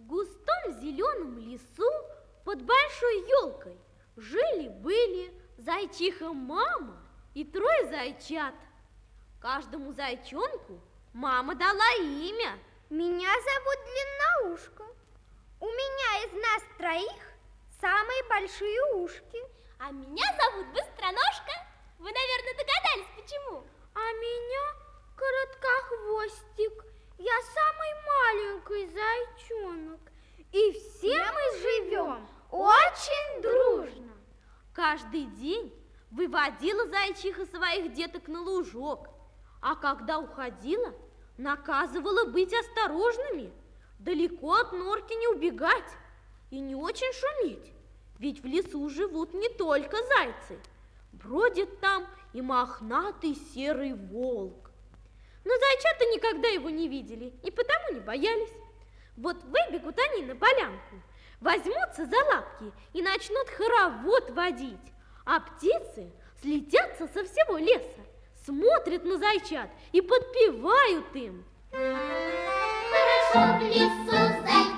В густом зеленом лесу под большой елкой жили-были зайчиха мама и трое зайчат. Каждому зайчонку мама дала имя. Меня зовут Длинноушка. У меня из нас троих самые большие ушки. А меня зовут Быстроножка. Вы, наверное, догадались, почему. А меня Короткохвостик. Я самый маленький зайчонок. И все мы живем очень дружно. Каждый день выводила зайчиха своих деток на лужок, а когда уходила, наказывала быть осторожными, далеко от норки не убегать и не очень шуметь, ведь в лесу живут не только зайцы, бродит там и мохнатый серый волк. Но зайчата никогда его не видели и потому не боялись. Вот выбегут они на полянку, возьмутся за лапки и начнут хоровод водить, а птицы слетятся со всего леса, смотрят на зайчат и подпевают им. Хорошо в лесу зайчишка,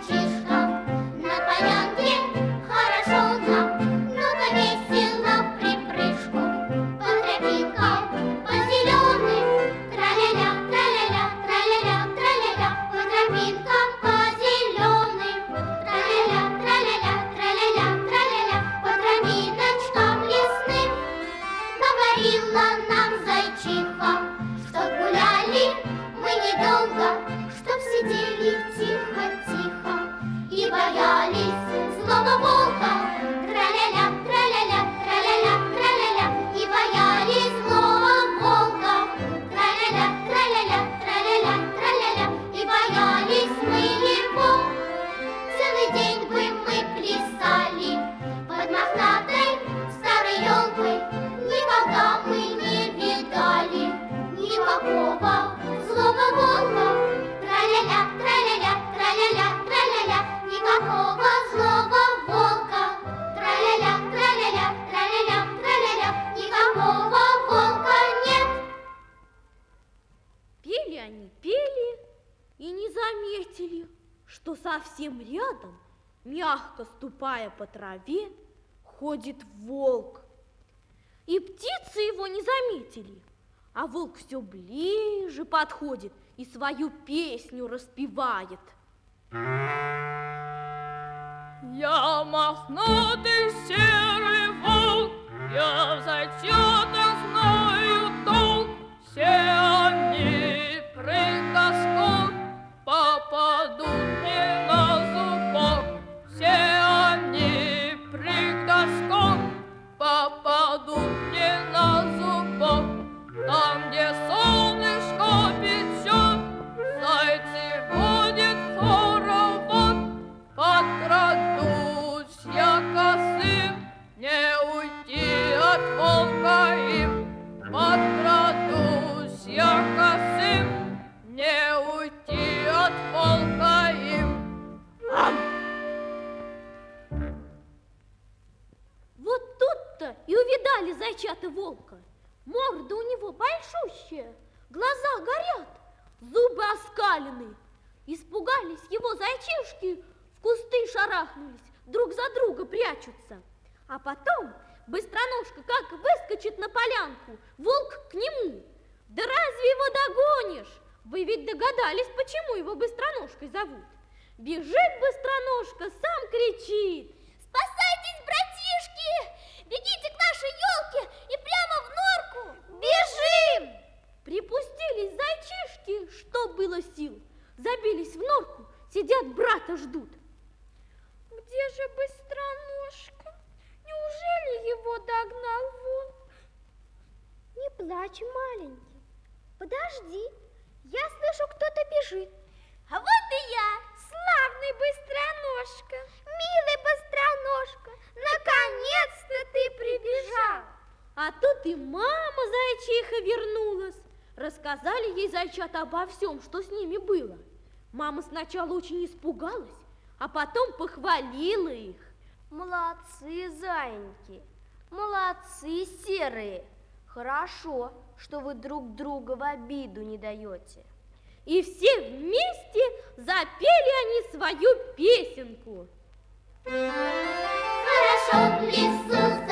день бы мы плясали под мохнатой старой елкой. Никогда мы не видали никакого злого волка. Траля-ля, траля-ля, никакого злого волка. Траля-ля, траля-ля, никакого волка нет. Пели они, пели и не заметили, что совсем рядом, мягко ступая по траве, ходит волк. И птицы его не заметили, а волк все ближе подходит и свою песню распевает. Я мохнатый серый волк, я в зайчата волка. Морда у него большущая, глаза горят, зубы оскалены. Испугались его зайчишки, в кусты шарахнулись, друг за друга прячутся. А потом быстроножка как выскочит на полянку, волк к нему. Да разве его догонишь? Вы ведь догадались, почему его быстроножкой зовут. Бежит быстроножка, сам кричит. Спасайтесь, братишки! Бегите к нашей елке и прямо в норку! Бежим! Припустились зайчишки, что было сил. Забились в норку, сидят, брата ждут. Где же быстроножка? Неужели его догнал волк? Не плачь, маленький. Подожди, я слышу, кто-то бежит. А вот и я! Славный быстроножка, милый быстроножка, наконец-то ты прибежал. А тут и мама зайчиха вернулась. Рассказали ей зайчата обо всем, что с ними было. Мама сначала очень испугалась, а потом похвалила их. Молодцы, зайеньки, молодцы, серые. Хорошо, что вы друг друга в обиду не даете. и все вместе запели они свою песенку. Хорошо в лесу